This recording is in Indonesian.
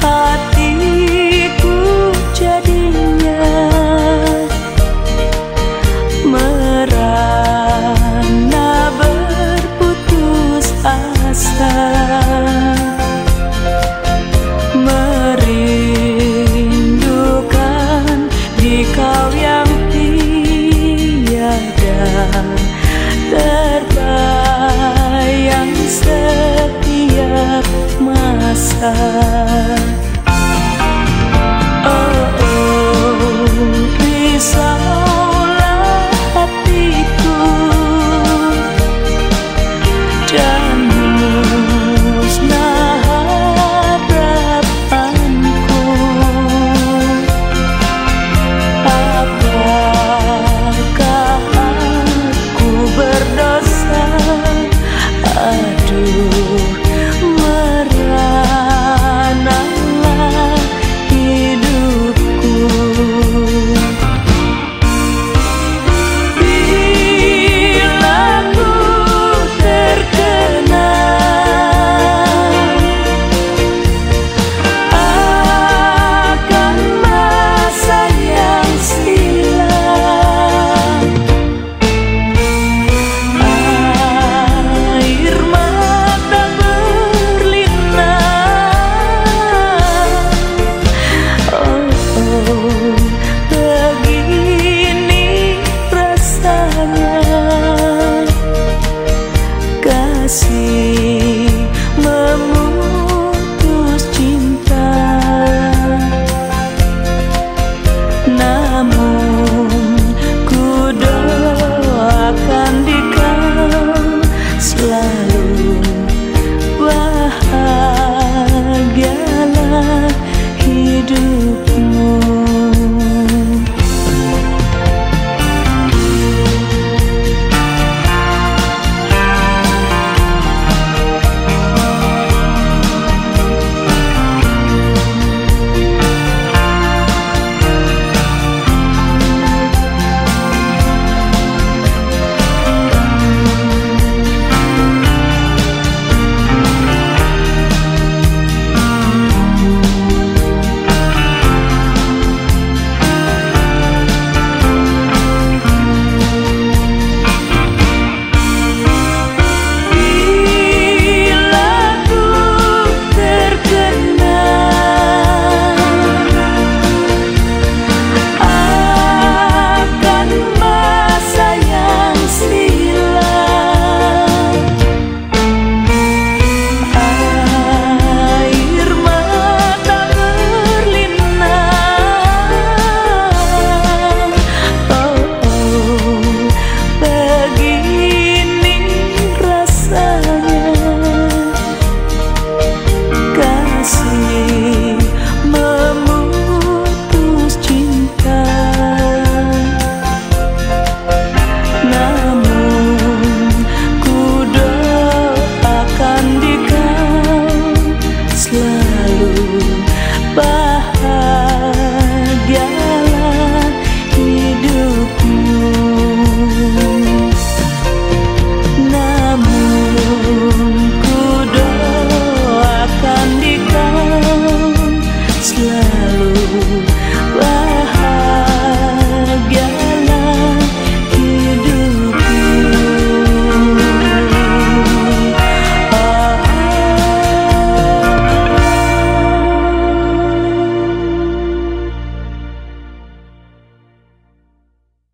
hatiku jadinya merana berputus asa merindukan di kau yang tiada terbayang sedih casa. assim.